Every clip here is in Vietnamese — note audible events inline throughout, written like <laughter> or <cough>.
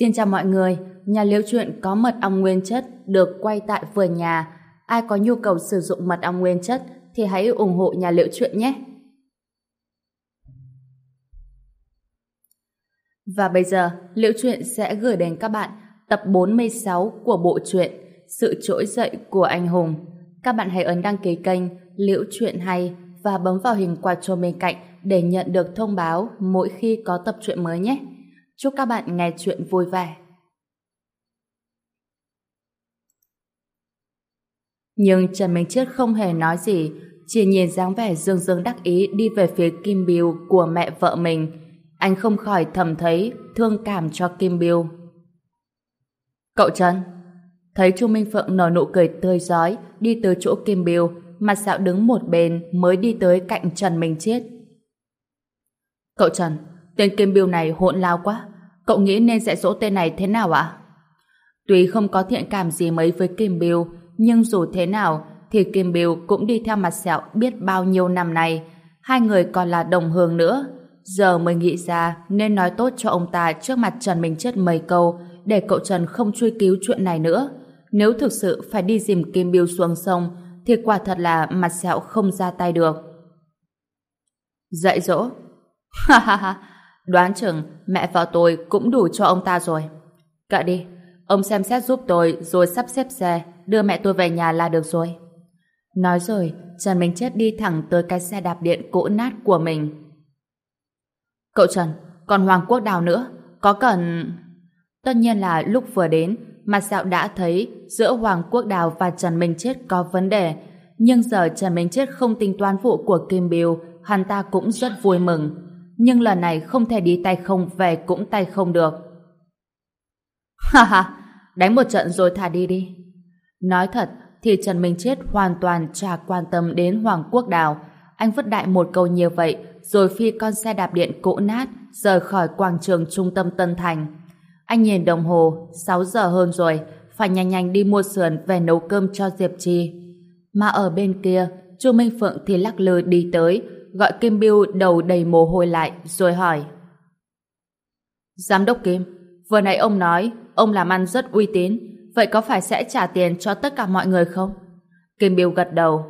Xin chào mọi người, nhà liễu chuyện có mật ong nguyên chất được quay tại vườn nhà. Ai có nhu cầu sử dụng mật ong nguyên chất thì hãy ủng hộ nhà liễu chuyện nhé. Và bây giờ, liễu chuyện sẽ gửi đến các bạn tập 46 của bộ truyện Sự trỗi dậy của anh hùng. Các bạn hãy ấn đăng ký kênh Liễu chuyện hay và bấm vào hình quả chuông bên cạnh để nhận được thông báo mỗi khi có tập truyện mới nhé. Chúc các bạn nghe chuyện vui vẻ. Nhưng Trần Minh Chết không hề nói gì, chỉ nhìn dáng vẻ dương dương đắc ý đi về phía Kim Biêu của mẹ vợ mình. Anh không khỏi thầm thấy thương cảm cho Kim Biêu. Cậu Trần, thấy Chu Minh Phượng nở nụ cười tươi giói đi tới chỗ Kim Biêu, mặt dạo đứng một bên mới đi tới cạnh Trần Minh Chết. Cậu Trần, tên Kim Biêu này hỗn lao quá. Cậu nghĩ nên dạy dỗ tên này thế nào ạ? Tuy không có thiện cảm gì mấy với Kim Biêu, nhưng dù thế nào thì Kim Biêu cũng đi theo mặt sẹo biết bao nhiêu năm nay. Hai người còn là đồng hương nữa. Giờ mới nghĩ ra nên nói tốt cho ông ta trước mặt Trần Minh Chết mấy câu để cậu Trần không truy cứu chuyện này nữa. Nếu thực sự phải đi dìm Kim Biêu xuống sông thì quả thật là mặt sẹo không ra tay được. Dạy dỗ? Ha ha ha, đoán chừng mẹ vợ tôi cũng đủ cho ông ta rồi. Cậy đi, ông xem xét giúp tôi rồi sắp xếp xe đưa mẹ tôi về nhà là được rồi. Nói rồi, Trần Minh Chết đi thẳng tới cái xe đạp điện cũ nát của mình. Cậu Trần, còn Hoàng Quốc Đào nữa, có cần... Tất nhiên là lúc vừa đến, mặt dạo đã thấy giữa Hoàng Quốc Đào và Trần Minh Chết có vấn đề, nhưng giờ Trần Minh Chết không tính toán vụ của Kim Biêu, hắn ta cũng rất vui mừng. Nhưng lần này không thể đi tay không về cũng tay không được. Ha ha, đánh một trận rồi thả đi đi. Nói thật, thì Trần Minh Chết hoàn toàn chả quan tâm đến Hoàng Quốc Đào. Anh vứt đại một câu như vậy, rồi phi con xe đạp điện cũ nát, rời khỏi quảng trường trung tâm Tân Thành. Anh nhìn đồng hồ, 6 giờ hơn rồi, phải nhanh nhanh đi mua sườn về nấu cơm cho Diệp Trì. Mà ở bên kia, Chu Minh Phượng thì lắc lư đi tới, gọi Kim Biêu đầu đầy mồ hôi lại, rồi hỏi. Giám đốc Kim, vừa nãy ông nói ông làm ăn rất uy tín, vậy có phải sẽ trả tiền cho tất cả mọi người không? Kim Biêu gật đầu.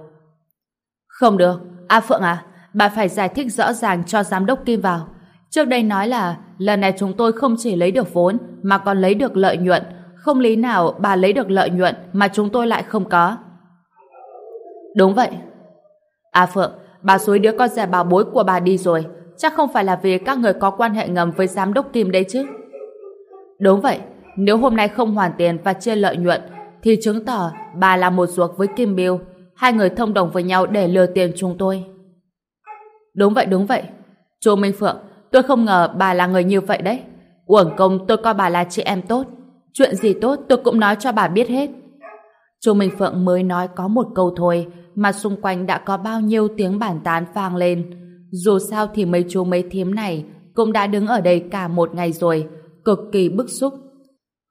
Không được, A Phượng à, bà phải giải thích rõ ràng cho giám đốc Kim vào. Trước đây nói là lần này chúng tôi không chỉ lấy được vốn mà còn lấy được lợi nhuận. Không lý nào bà lấy được lợi nhuận mà chúng tôi lại không có. Đúng vậy. A Phượng, bà suối đứa con rẻ bảo bối của bà đi rồi. Chắc không phải là vì các người có quan hệ ngầm với giám đốc Kim đấy chứ. Đúng vậy. Nếu hôm nay không hoàn tiền và chia lợi nhuận thì chứng tỏ bà là một ruột với Kim Bill. Hai người thông đồng với nhau để lừa tiền chúng tôi. Đúng vậy, đúng vậy. Chú Minh Phượng, tôi không ngờ bà là người như vậy đấy. Uổng công tôi coi bà là chị em tốt. Chuyện gì tốt tôi cũng nói cho bà biết hết. Chu Minh Phượng mới nói có một câu thôi mà xung quanh đã có bao nhiêu tiếng bàn tán vang lên. Dù sao thì mấy chú mấy thím này cũng đã đứng ở đây cả một ngày rồi, cực kỳ bức xúc.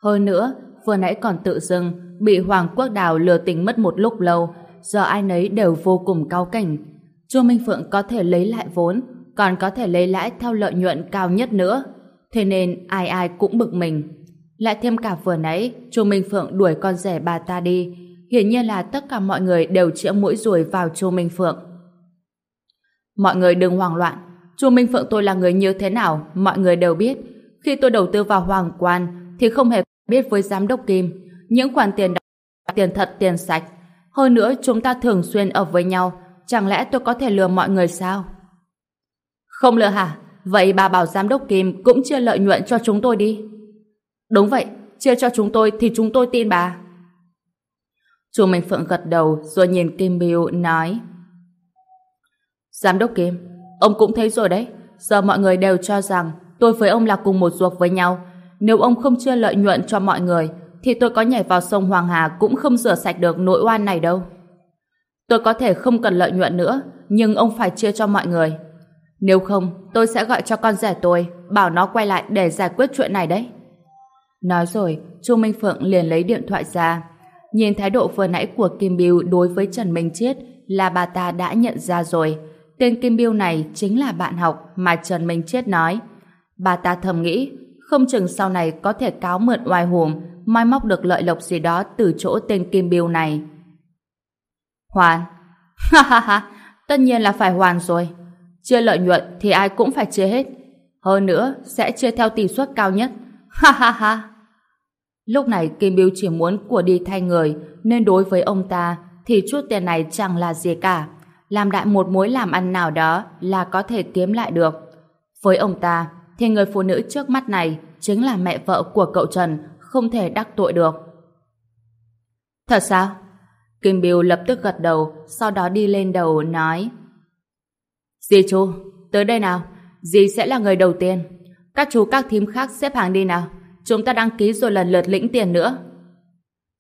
Hơn nữa, vừa nãy còn tự dưng bị Hoàng Quốc Đào lừa tình mất một lúc lâu, giờ ai nấy đều vô cùng cao cảnh. Chu Minh Phượng có thể lấy lại vốn, còn có thể lấy lãi theo lợi nhuận cao nhất nữa. Thế nên ai ai cũng bực mình. Lại thêm cả vừa nãy, Chu Minh Phượng đuổi con rể bà ta đi. Hiển nhiên là tất cả mọi người đều chĩa mũi ruồi vào Chu Minh Phượng. Mọi người đừng hoảng loạn. Chu Minh Phượng tôi là người như thế nào, mọi người đều biết. Khi tôi đầu tư vào Hoàng Quan, thì không hề biết với giám đốc Kim. Những khoản tiền đó tiền thật tiền sạch. Hơn nữa chúng ta thường xuyên ở với nhau, chẳng lẽ tôi có thể lừa mọi người sao? Không lừa hả? Vậy bà bảo giám đốc Kim cũng chia lợi nhuận cho chúng tôi đi. Đúng vậy, chia cho chúng tôi thì chúng tôi tin bà. Chu Minh Phượng gật đầu rồi nhìn Kim Biêu nói Giám đốc Kim, ông cũng thấy rồi đấy. Giờ mọi người đều cho rằng tôi với ông là cùng một ruột với nhau. Nếu ông không chia lợi nhuận cho mọi người thì tôi có nhảy vào sông Hoàng Hà cũng không rửa sạch được nỗi oan này đâu. Tôi có thể không cần lợi nhuận nữa nhưng ông phải chia cho mọi người. Nếu không, tôi sẽ gọi cho con rể tôi bảo nó quay lại để giải quyết chuyện này đấy. Nói rồi, Chu Minh Phượng liền lấy điện thoại ra. Nhìn thái độ vừa nãy của Kim Biêu đối với Trần Minh Chiết là bà ta đã nhận ra rồi. Tên Kim Biêu này chính là bạn học mà Trần Minh Chiết nói. Bà ta thầm nghĩ, không chừng sau này có thể cáo mượn oai hùm, mai móc được lợi lộc gì đó từ chỗ tên Kim Biêu này. Hoàn. <laughs> Ha ha ha, tất nhiên là phải hoàn rồi. Chia lợi nhuận thì ai cũng phải chia hết. Hơn nữa, sẽ chia theo tỷ suất cao nhất. Ha ha ha. Lúc này Kim Biêu chỉ muốn của đi thay người, nên đối với ông ta thì chút tiền này chẳng là gì cả. Làm đại một mối làm ăn nào đó là có thể kiếm lại được. Với ông ta, thì người phụ nữ trước mắt này chính là mẹ vợ của cậu Trần, không thể đắc tội được. Thật sao? Kim Biêu lập tức gật đầu, sau đó đi lên đầu nói Dì chú, tới đây nào, dì sẽ là người đầu tiên. Các chú các thím khác xếp hàng đi nào, chúng ta đăng ký rồi lần lượt lĩnh tiền nữa.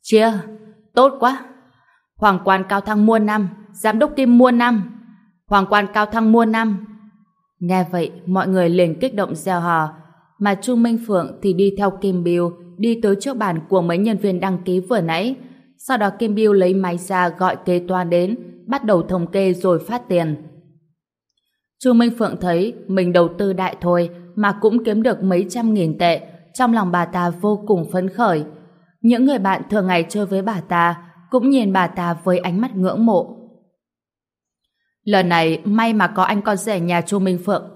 Chia, tốt quá. Hoàng quan cao thăng mua năm, giám đốc Kim mua năm. Hoàng quan cao thăng mua năm. Nghe vậy, mọi người liền kích động gieo hò, mà chu Minh Phượng thì đi theo Kim Biêu đi tới trước bàn của mấy nhân viên đăng ký vừa nãy, sau đó Kim Biêu lấy máy ra gọi kế toán đến, bắt đầu thống kê rồi phát tiền. Chu Minh Phượng thấy mình đầu tư đại thôi mà cũng kiếm được mấy trăm nghìn tệ, trong lòng bà ta vô cùng phấn khởi. Những người bạn thường ngày chơi với bà ta cũng nhìn bà ta với ánh mắt ngưỡng mộ. Lần này may mà có anh con rể nhà Chu Minh Phượng.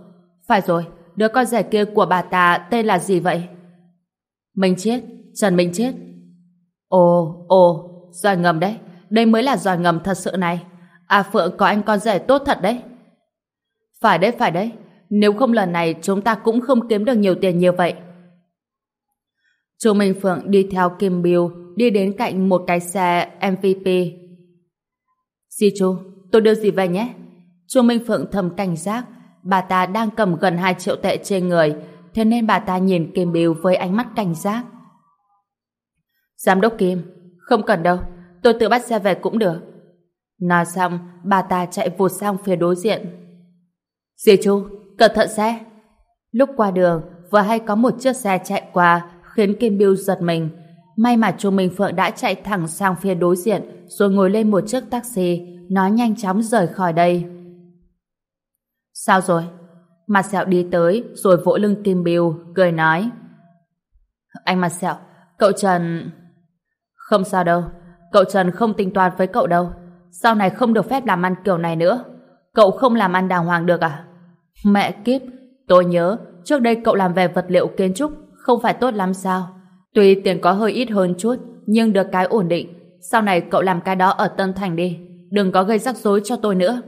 Phải rồi, đứa con rể kia của bà ta tên là gì vậy? Minh chết Trần Minh chết Ồ, ồ, Giỏi ngầm đấy, đây mới là giỏi ngầm thật sự này. À Phượng có anh con rể tốt thật đấy. Phải đấy, phải đấy. Nếu không lần này chúng ta cũng không kiếm được nhiều tiền như vậy. Chu Minh Phượng đi theo Kim Biêu đi đến cạnh một cái xe MVP. Di chú, tôi đưa gì về nhé? Chu Minh Phượng thầm cảnh giác, bà ta đang cầm gần 2 triệu tệ trên người, thế nên bà ta nhìn Kim Biêu với ánh mắt cảnh giác. Giám đốc Kim, không cần đâu, tôi tự bắt xe về cũng được. Nói xong, bà ta chạy vụt sang phía đối diện. Di chú, cẩn thận xe. Lúc qua đường, vừa hay có một chiếc xe chạy qua, khiến Kim Biêu giật mình. May mà Chu Minh Phượng đã chạy thẳng sang phía đối diện, rồi ngồi lên một chiếc taxi, nói nhanh chóng rời khỏi đây. Sao rồi? Mặt sẹo đi tới, rồi vỗ lưng Kim Biêu, cười nói. Anh Mặt sẹo, cậu Trần... Không sao đâu, cậu Trần không tính toán với cậu đâu. Sau này không được phép làm ăn kiểu này nữa. Cậu không làm ăn đàng hoàng được à? Mẹ kiếp, tôi nhớ, trước đây cậu làm về vật liệu kiến trúc, không phải tốt lắm sao? Tuy tiền có hơi ít hơn chút, nhưng được cái ổn định. Sau này cậu làm cái đó ở Tân Thành đi, đừng có gây rắc rối cho tôi nữa.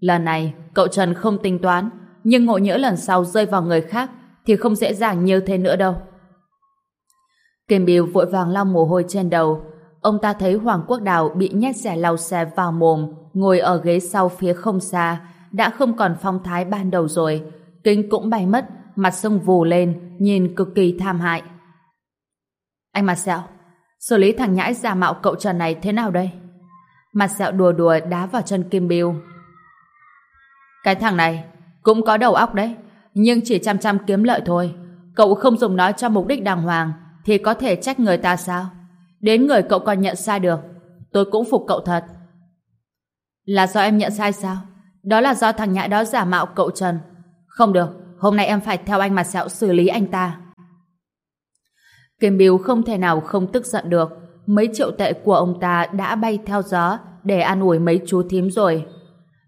Lần này, cậu Trần không tính toán, nhưng ngộ nhỡ lần sau rơi vào người khác thì không dễ dàng như thế nữa đâu. Kim Biêu vội vàng lau mồ hôi trên đầu. Ông ta thấy Hoàng Quốc Đào bị nhét rẻ lau xe vào mồm, ngồi ở ghế sau phía không xa, đã không còn phong thái ban đầu rồi. Kinh cũng bay mất, mặt sưng vù lên, nhìn cực kỳ tham hại. Anh mặt sẹo, xử lý thằng nhãi giả mạo cậu Trần này thế nào đây? Mặt sẹo đùa đùa đá vào chân Kim Biêu. Cái thằng này cũng có đầu óc đấy, nhưng chỉ chăm chăm kiếm lợi thôi. Cậu không dùng nó cho mục đích đàng hoàng, thì có thể trách người ta sao? Đến người cậu còn nhận sai được. Tôi cũng phục cậu thật. Là do em nhận sai sao? Đó là do thằng nhãi đó giả mạo cậu Trần. Không được, hôm nay em phải theo anh mặt sẹo xử lý anh ta. Kim Biếu không thể nào không tức giận được. Mấy triệu tệ của ông ta đã bay theo gió để an ủi mấy chú thím rồi.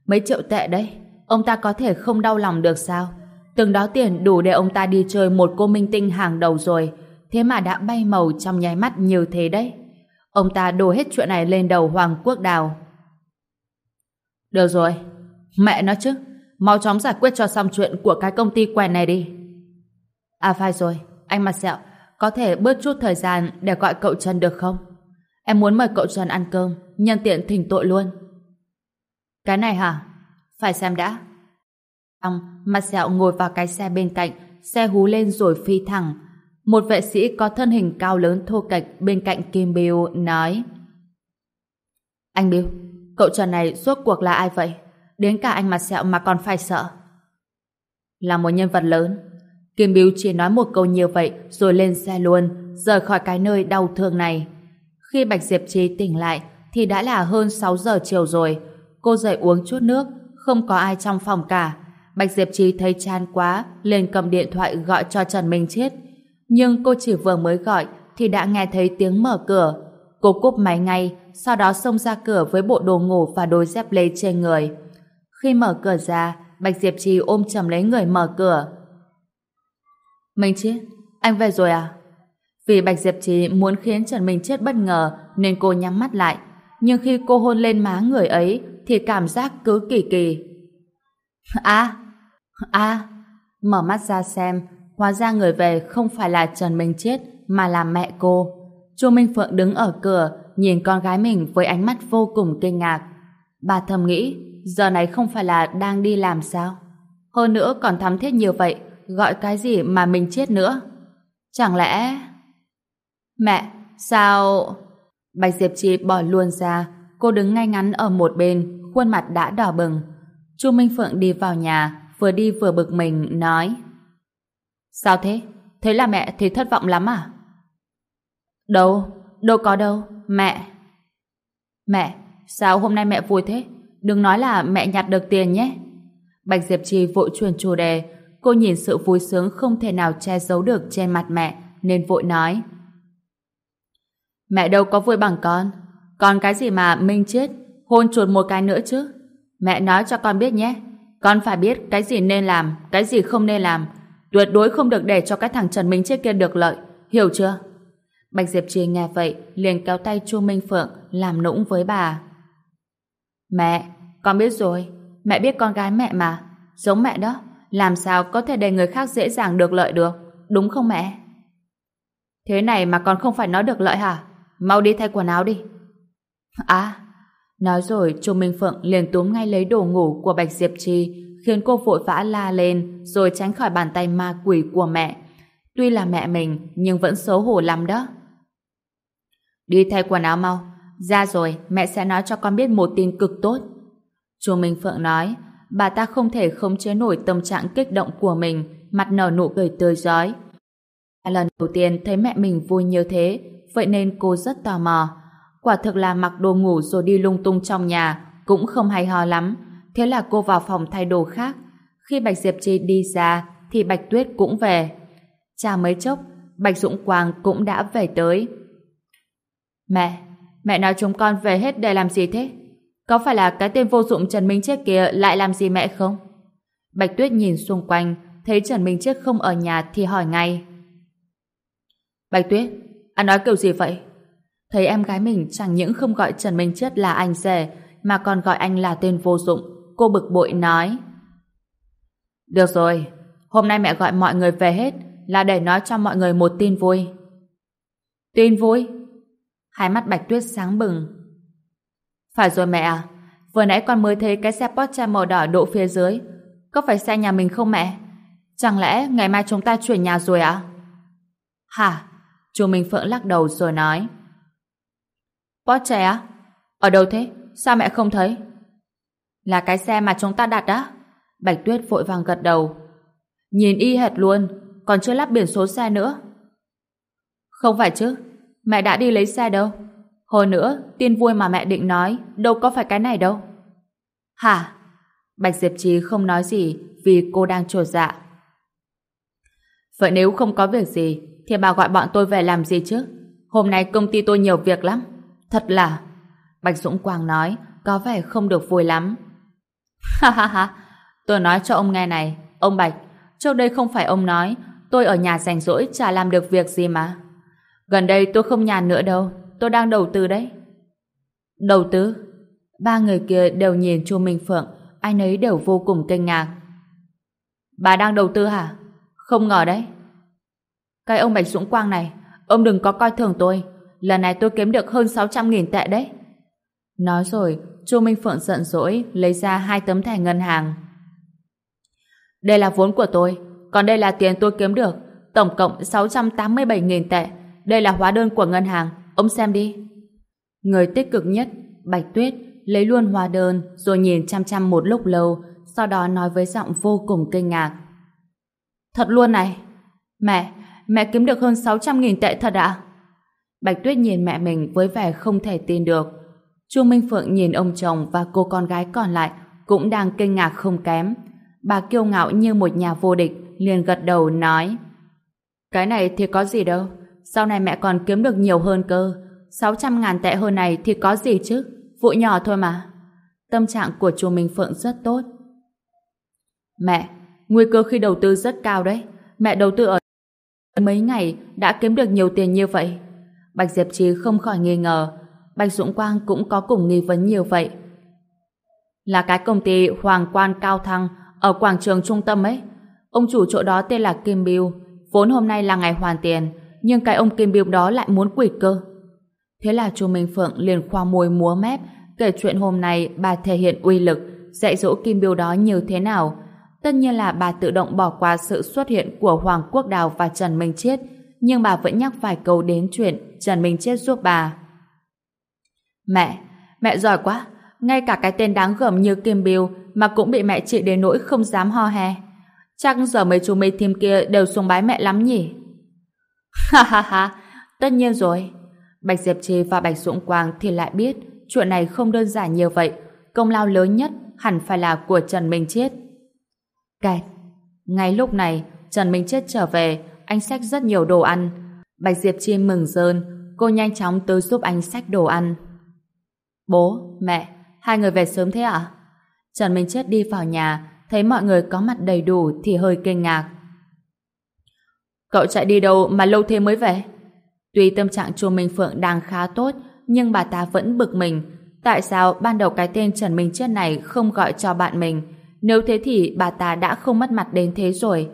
Mấy triệu tệ đấy, ông ta có thể không đau lòng được sao? Từng đó tiền đủ để ông ta đi chơi một cô minh tinh hàng đầu rồi thế mà đã bay màu trong nháy mắt như thế đấy. Ông ta đổ hết chuyện này lên đầu Hoàng Quốc Đào. Được rồi, mẹ nó chứ, mau chóng giải quyết cho xong chuyện của cái công ty quèn này đi. À phải rồi, anh mặt sẹo, có thể bớt chút thời gian để gọi cậu Trần được không? Em muốn mời cậu Trần ăn cơm, nhân tiện thỉnh tội luôn. Cái này hả? Phải xem đã. Xong, mặt sẹo ngồi vào cái xe bên cạnh, xe hú lên rồi phi thẳng, một vệ sĩ có thân hình cao lớn thô kệch bên cạnh Kim Bill nói Anh Bill, cậu trần này suốt cuộc là ai vậy? Đến cả anh mặt sẹo mà còn phải sợ. Là một nhân vật lớn. Kim biếu chỉ nói một câu như vậy rồi lên xe luôn, rời khỏi cái nơi đau thương này. Khi Bạch Diệp Trì tỉnh lại thì đã là hơn 6 giờ chiều rồi. Cô dậy uống chút nước, không có ai trong phòng cả. Bạch Diệp Trì thấy chán quá, lên cầm điện thoại gọi cho Trần Minh Chết. Nhưng cô chỉ vừa mới gọi thì đã nghe thấy tiếng mở cửa. Cô cúp máy ngay, sau đó xông ra cửa với bộ đồ ngủ và đôi dép lê trên người. Khi mở cửa ra, Bạch Diệp Trì ôm chầm lấy người mở cửa. Minh Chiết, anh về rồi à? Vì Bạch Diệp Trì muốn khiến Trần Minh Chết bất ngờ nên cô nhắm mắt lại. Nhưng khi cô hôn lên má người ấy thì cảm giác cứ kỳ kỳ. À, à, mở mắt ra xem, hóa ra người về không phải là Trần Minh Chết mà là mẹ cô. Chu Minh Phượng đứng ở cửa nhìn con gái mình với ánh mắt vô cùng kinh ngạc. Bà thầm nghĩ, giờ này không phải là đang đi làm sao? Hơn nữa còn thắm thiết nhiều vậy, gọi cái gì mà mình chết nữa? Chẳng lẽ... Mẹ, sao... Bạch Diệp Trì bỏ luôn ra, cô đứng ngay ngắn ở một bên, khuôn mặt đã đỏ bừng. Chu Minh Phượng đi vào nhà, vừa đi vừa bực mình, nói Sao thế? Thế là mẹ thì thất vọng lắm à? Đâu, đâu có đâu, mẹ. Mẹ, sao hôm nay mẹ vui thế? Đừng nói là mẹ nhặt được tiền nhé. Bạch Diệp Trì vội truyền chủ đề, cô nhìn sự vui sướng không thể nào che giấu được trên mặt mẹ, nên vội nói. Mẹ đâu có vui bằng con. Còn cái gì mà Minh chết, hôn chuột một cái nữa chứ. Mẹ nói cho con biết nhé. Con phải biết cái gì nên làm, cái gì không nên làm. Tuyệt đối không được để cho cái thằng Trần Minh chết kia được lợi. Hiểu chưa? Bạch Diệp Trì nghe vậy, liền kéo tay Chu Minh Phượng làm nũng với bà. Mẹ, con biết rồi. Mẹ biết con gái mẹ mà. Giống mẹ đó. Làm sao có thể để người khác dễ dàng được lợi được. Đúng không mẹ? Thế này mà con không phải nói được lợi hả? Mau đi thay quần áo đi. À, nói rồi Chu Minh Phượng liền túm ngay lấy đồ ngủ của Bạch Diệp Trì khiến cô vội vã la lên rồi tránh khỏi bàn tay ma quỷ của mẹ. Tuy là mẹ mình nhưng vẫn xấu hổ lắm đó. Đi thay quần áo mau. Ra rồi, mẹ sẽ nói cho con biết một tin cực tốt. Chú Minh Phượng nói, bà ta không thể không chế nổi tâm trạng kích động của mình, mặt nở nụ cười tươi giói. Lần đầu tiên thấy mẹ mình vui như thế, vậy nên cô rất tò mò. Quả thực là mặc đồ ngủ rồi đi lung tung trong nhà, cũng không hay ho lắm. Thế là cô vào phòng thay đồ khác. Khi Bạch Diệp Chi đi ra, thì Bạch Tuyết cũng về. Chà mấy chốc, Bạch Dũng Quang cũng đã về tới. Mẹ, mẹ nói chúng con về hết để làm gì thế? Có phải là cái tên vô dụng Trần Minh Chết kia lại làm gì mẹ không? Bạch Tuyết nhìn xung quanh, thấy Trần Minh Chết không ở nhà thì hỏi ngay. Bạch Tuyết, anh nói kiểu gì vậy? Thấy em gái mình chẳng những không gọi Trần Minh Chết là anh rể, mà còn gọi anh là tên vô dụng, cô bực bội nói. Được rồi, hôm nay mẹ gọi mọi người về hết là để nói cho mọi người một tin vui. Tin vui? Hai mắt Bạch Tuyết sáng bừng. Phải rồi mẹ à, vừa nãy con mới thấy cái xe Porsche màu đỏ đỗ phía dưới. Có phải xe nhà mình không mẹ? Chẳng lẽ ngày mai chúng ta chuyển nhà rồi à? Hả? Chú Minh Phượng lắc đầu rồi nói. Porsche á? Ở đâu thế? Sao mẹ không thấy? Là cái xe mà chúng ta đặt á? Bạch Tuyết vội vàng gật đầu. Nhìn y hệt luôn, còn chưa lắp biển số xe nữa. Không phải chứ, mẹ đã đi lấy xe đâu. Hồi nữa, tin vui mà mẹ định nói, đâu có phải cái này đâu. Hả? Bạch Diệp Trì không nói gì vì cô đang trột dạ. Vậy nếu không có việc gì, thì bà gọi bọn tôi về làm gì chứ? Hôm nay công ty tôi nhiều việc lắm. Thật là... Bạch Dũng Quang nói, có vẻ không được vui lắm. <laughs> Ha ha ha, tôi nói cho ông nghe này, ông Bạch, trước đây không phải ông nói, tôi ở nhà rảnh rỗi chả làm được việc gì mà. Gần đây tôi không nhàn nữa đâu, tôi đang đầu tư đấy. Đầu tư? Ba người kia đều nhìn chu Minh Phượng, ai nấy đều vô cùng kinh ngạc. Bà đang đầu tư hả? Không ngờ đấy. Cái ông Bạch Dũng Quang này, ông đừng có coi thường tôi. Lần này tôi kiếm được hơn 600.000 tệ đấy. Nói rồi, Chu Minh Phượng giận dỗi lấy ra hai tấm thẻ ngân hàng. Đây là vốn của tôi, còn đây là tiền tôi kiếm được, tổng cộng 687.000 tệ. Đây là hóa đơn của ngân hàng, ông xem đi. Người tích cực nhất, Bạch Tuyết, lấy luôn hóa đơn rồi nhìn chăm chăm một lúc lâu, sau đó nói với giọng vô cùng kinh ngạc. Thật luôn này. Mẹ, mẹ kiếm được hơn 600.000 tệ thật ạ? Bạch Tuyết nhìn mẹ mình với vẻ không thể tin được. Chu Minh Phượng nhìn ông chồng và cô con gái còn lại cũng đang kinh ngạc không kém. Bà kiêu ngạo như một nhà vô địch liền gật đầu nói Cái này thì có gì đâu. Sau này mẹ còn kiếm được nhiều hơn cơ. 600 ngàn tệ hơn này thì có gì chứ? Vụ nhỏ thôi mà. Tâm trạng của chú Minh Phượng rất tốt. Mẹ, nguy cơ khi đầu tư rất cao đấy. Mẹ đầu tư ở mấy ngày đã kiếm được nhiều tiền như vậy. Bạch Diệp Trì không khỏi nghi ngờ. Bạch Dũng Quang cũng có cùng nghi vấn nhiều vậy. Là cái công ty Hoàng Quan Cao Thăng ở quảng trường trung tâm ấy. Ông chủ chỗ đó tên là Kim Biêu Vốn hôm nay là ngày hoàn tiền, nhưng cái ông Kim biêu đó lại muốn quỵt cơ. Thế là chú Minh Phượng liền khoa môi múa mép kể chuyện hôm nay bà thể hiện uy lực dạy dỗ Kim Biêu đó như thế nào. Tất nhiên là bà tự động bỏ qua sự xuất hiện của Hoàng Quốc Đào và Trần Minh Chiết, nhưng bà vẫn nhắc vài câu đến chuyện Trần Minh Chiết giúp bà. Mẹ, mẹ giỏi quá, ngay cả cái tên đáng gờm như Kim Biêu mà cũng bị mẹ chị đến nỗi không dám ho he. Chắc giờ mấy chú mê thêm kia đều sùng bái mẹ lắm nhỉ? Ha ha ha, tất nhiên rồi. Bạch Diệp Trì và Bạch Dũng Quang thì lại biết chuyện này không đơn giản như vậy. Công lao lớn nhất hẳn phải là của Trần Minh Chết. Kẹt. Ngay lúc này, Trần Minh Chết trở về, anh xách rất nhiều đồ ăn. Bạch Diệp Chi mừng rơn, cô nhanh chóng tới giúp anh xách đồ ăn. Bố, mẹ, hai người về sớm thế ạ? Trần Minh Chết đi vào nhà, thấy mọi người có mặt đầy đủ thì hơi kinh ngạc. Cậu chạy đi đâu mà lâu thế mới về? Tuy tâm trạng chu Minh Phượng đang khá tốt, nhưng bà ta vẫn bực mình. Tại sao ban đầu cái tên Trần Minh Chết này không gọi cho bạn mình? Nếu thế thì bà ta đã không mất mặt đến thế rồi.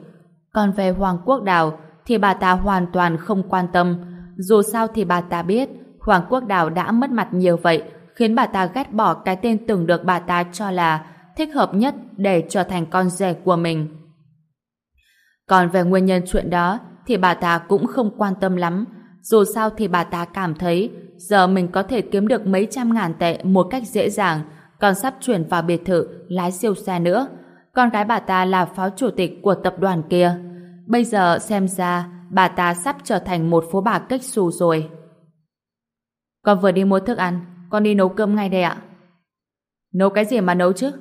Còn về Hoàng Quốc Đào thì bà ta hoàn toàn không quan tâm. Dù sao thì bà ta biết Hoàng Quốc Đào đã mất mặt nhiều vậy khiến bà ta ghét bỏ cái tên từng được bà ta cho là thích hợp nhất để trở thành con rể của mình. Còn về nguyên nhân chuyện đó thì bà ta cũng không quan tâm lắm dù sao thì bà ta cảm thấy giờ mình có thể kiếm được mấy trăm ngàn tệ một cách dễ dàng, còn sắp chuyển vào biệt thự lái siêu xe nữa. Con gái bà ta là phó chủ tịch của tập đoàn kia. Bây giờ xem ra bà ta sắp trở thành một phố bà cách xù rồi. Con vừa đi mua thức ăn, con đi nấu cơm ngay đây ạ. Nấu cái gì mà nấu chứ?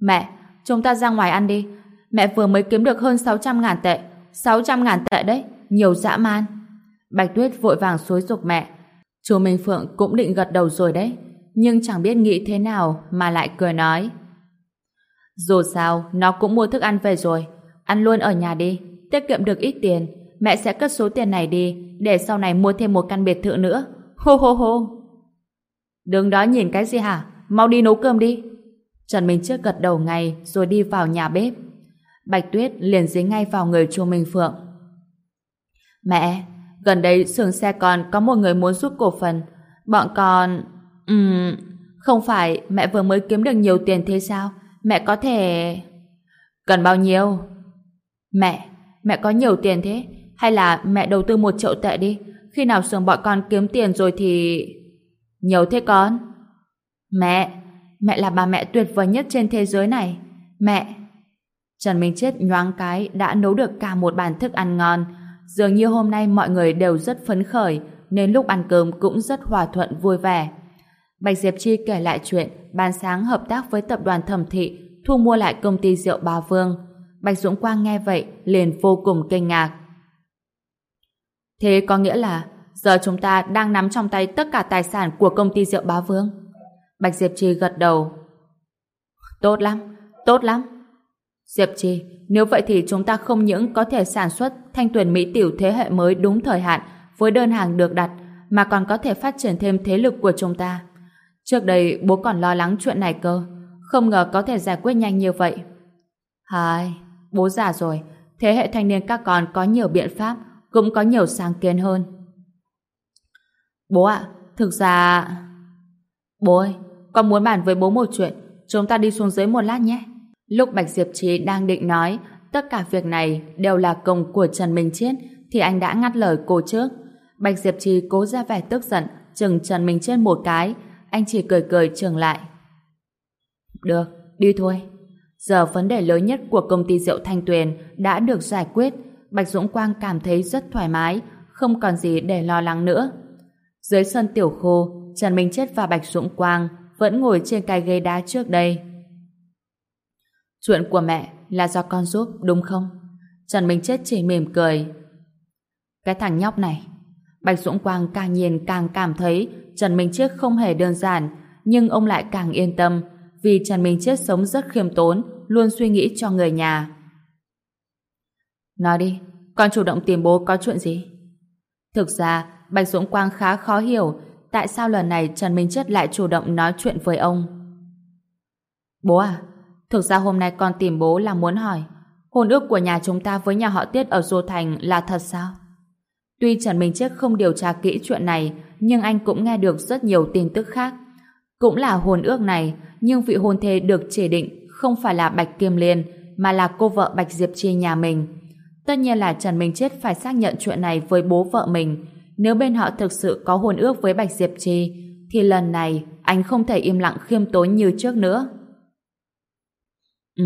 Mẹ, chúng ta ra ngoài ăn đi. Mẹ vừa mới kiếm được hơn 600 ngàn tệ. 600 ngàn tệ đấy, nhiều dã man. Bạch Tuyết vội vàng xối dục mẹ. Chú Minh Phượng cũng định gật đầu rồi đấy, nhưng chẳng biết nghĩ thế nào mà lại cười nói. Dù sao, nó cũng mua thức ăn về rồi. Ăn luôn ở nhà đi, tiết kiệm được ít tiền. Mẹ sẽ cất số tiền này đi, để sau này mua thêm một căn biệt thự nữa. Hô hô hô. Đứng đó nhìn cái gì hả? Mau đi nấu cơm đi. Trần Minh Trước gật đầu ngay rồi đi vào nhà bếp. Bạch Tuyết liền dính ngay vào người chu Minh Phượng. Mẹ, Gần đây xưởng xe con có một người muốn rút cổ phần. Bọn con... Ừm... không phải mẹ vừa mới kiếm được nhiều tiền thế sao? Mẹ có thể... Cần bao nhiêu? Mẹ, mẹ có nhiều tiền thế? Hay là mẹ đầu tư một triệu tệ đi? Khi nào xưởng bọn con kiếm tiền rồi thì... Nhiều thế con? Mẹ, mẹ là bà mẹ tuyệt vời nhất trên thế giới này. Mẹ... Trần Minh Chết nhoáng cái đã nấu được cả một bàn thức ăn ngon Dường như hôm nay mọi người đều rất phấn khởi nên lúc ăn cơm cũng rất hòa thuận vui vẻ. Bạch Diệp Chi kể lại chuyện ban sáng hợp tác với tập đoàn thẩm thị thu mua lại công ty rượu Ba Vương. Bạch Dũng Quang nghe vậy liền vô cùng kinh ngạc. Thế có nghĩa là giờ chúng ta đang nắm trong tay tất cả tài sản của công ty rượu Bá Vương. Bạch Diệp Chi gật đầu. Tốt lắm, tốt lắm. Diệp Chi, nếu vậy thì chúng ta không những có thể sản xuất thanh tuyển mỹ tiểu thế hệ mới đúng thời hạn với đơn hàng được đặt mà còn có thể phát triển thêm thế lực của chúng ta. Trước đây bố còn lo lắng chuyện này cơ, không ngờ có thể giải quyết nhanh như vậy. Hai, bố già rồi, thế hệ thanh niên các con có nhiều biện pháp, cũng có nhiều sáng kiến hơn. Bố ạ, thực ra... Bố ơi, con muốn bàn với bố một chuyện, chúng ta đi xuống dưới một lát nhé. Lúc Bạch Diệp Trí đang định nói tất cả việc này đều là công của Trần Minh Chiết thì anh đã ngắt lời cô trước. Bạch Diệp Trì cố ra vẻ tức giận chừng Trần Minh Chiết một cái anh chỉ cười cười trường lại. Được, đi thôi. Giờ vấn đề lớn nhất của công ty rượu Thanh Tuyền đã được giải quyết Bạch Dũng Quang cảm thấy rất thoải mái không còn gì để lo lắng nữa. Dưới sân tiểu khô Trần Minh Chết và Bạch Dũng Quang vẫn ngồi trên cái ghế đá trước đây. Chuyện của mẹ là do con giúp, đúng không? Trần Minh Chết chỉ mỉm cười. Cái thằng nhóc này. Bạch Dũng Quang càng nhìn càng cảm thấy Trần Minh Chết không hề đơn giản, nhưng ông lại càng yên tâm vì Trần Minh Chết sống rất khiêm tốn, luôn suy nghĩ cho người nhà. Nói đi, con chủ động tìm bố có chuyện gì? Thực ra, Bạch Dũng Quang khá khó hiểu tại sao lần này Trần Minh Chết lại chủ động nói chuyện với ông. Bố à, thực ra hôm nay con tìm bố là muốn hỏi hôn ước của nhà chúng ta với nhà họ Tiết ở Dô Thành là thật sao? Tuy Trần Minh Chết không điều tra kỹ chuyện này nhưng anh cũng nghe được rất nhiều tin tức khác. Cũng là hôn ước này nhưng vị hôn thê được chỉ định không phải là Bạch Kim Liên mà là cô vợ Bạch Diệp Chi nhà mình. Tất nhiên là Trần Minh Chết phải xác nhận chuyện này với bố vợ mình. Nếu bên họ thực sự có hôn ước với Bạch Diệp Chi, thì lần này anh không thể im lặng khiêm tốn như trước nữa. Ừ,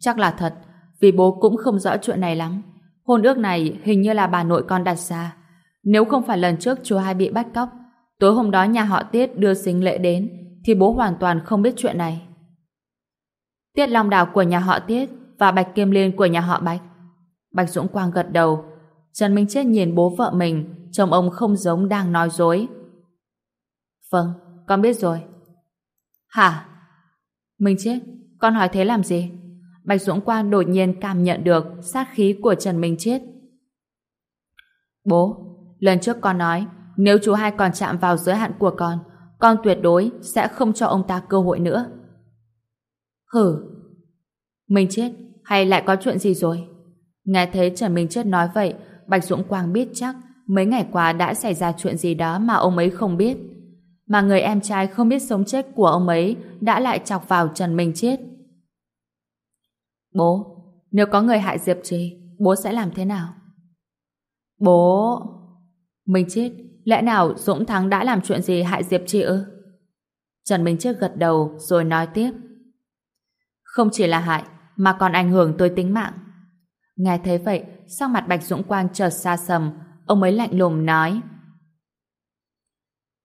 chắc là thật, vì bố cũng không rõ chuyện này lắm. Hôn ước này hình như là bà nội con đặt ra. Nếu không phải lần trước chú hai bị bắt cóc, tối hôm đó nhà họ Tiết đưa xính lễ đến, thì bố hoàn toàn không biết chuyện này. Tiết Long Đào của nhà họ Tiết và Bạch Kim Liên của nhà họ Bạch Bạch Dũng Quang gật đầu. Trần Minh Chết nhìn bố vợ mình, chồng ông không giống đang nói dối. Vâng, con biết rồi. Hả? Minh Chết, con hỏi thế làm gì? Bạch Dũng Quang đột nhiên cảm nhận được sát khí của Trần Minh Chết. Bố, lần trước con nói, nếu chú hai còn chạm vào giới hạn của con, con tuyệt đối sẽ không cho ông ta cơ hội nữa. Hử? Minh Chết, hay lại có chuyện gì rồi? Nghe thấy Trần Minh Chết nói vậy, Bạch Dũng Quang biết chắc mấy ngày qua đã xảy ra chuyện gì đó mà ông ấy không biết. Mà người em trai không biết sống chết của ông ấy đã lại chọc vào Trần Minh Chết. Bố, nếu có người hại Diệp Trì, bố sẽ làm thế nào? Bố... Minh Chết, lẽ nào Dũng Thắng đã làm chuyện gì hại Diệp Trì ư? Trần Minh Chết gật đầu rồi nói tiếp. Không chỉ là hại, mà còn ảnh hưởng tới tính mạng. Nghe thấy vậy, sắc mặt Bạch Dũng Quang chợt xa sầm, ông ấy lạnh lùng nói.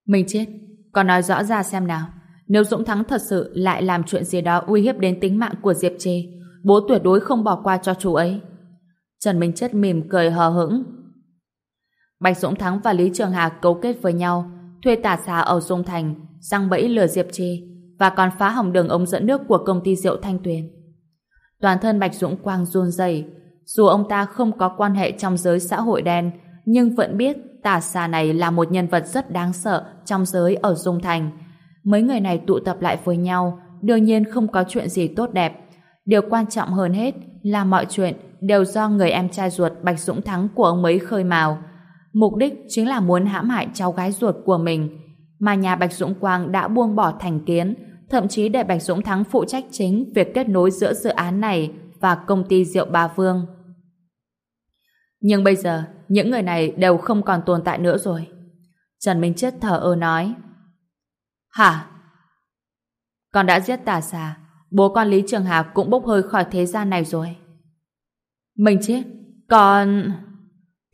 Mình chết, còn nói rõ ra xem nào. Nếu Dũng Thắng thật sự lại làm chuyện gì đó uy hiếp đến tính mạng của Diệp Trì, bố tuyệt đối không bỏ qua cho chú ấy. Trần Minh chất mỉm cười hờ hững. Bạch Dũng Thắng và Lý Trường Hà cấu kết với nhau, thuê tà xà ở Dung Thành, răng bẫy lừa Diệp Trì và còn phá hỏng đường ống dẫn nước của công ty rượu Thanh Tuyền. Toàn thân Bạch Dũng Quang run rẩy, dù ông ta không có quan hệ trong giới xã hội đen, nhưng vẫn biết tà xà này là một nhân vật rất đáng sợ trong giới ở Dung Thành. Mấy người này tụ tập lại với nhau, đương nhiên không có chuyện gì tốt đẹp. Điều quan trọng hơn hết là mọi chuyện đều do người em trai ruột Bạch Dũng Thắng của ông ấy khơi mào. Mục đích chính là muốn hãm hại cháu gái ruột của mình. Mà nhà Bạch Dũng Quang đã buông bỏ thành kiến, thậm chí để Bạch Dũng Thắng phụ trách chính việc kết nối giữa dự án này và công ty rượu Ba Vương. Nhưng bây giờ, những người này đều không còn tồn tại nữa rồi. Trần Minh Chết thở ơ nói. Hả? Con đã giết tà xà, bố con Lý Trường Hà cũng bốc hơi khỏi thế gian này rồi. Minh Chết, con...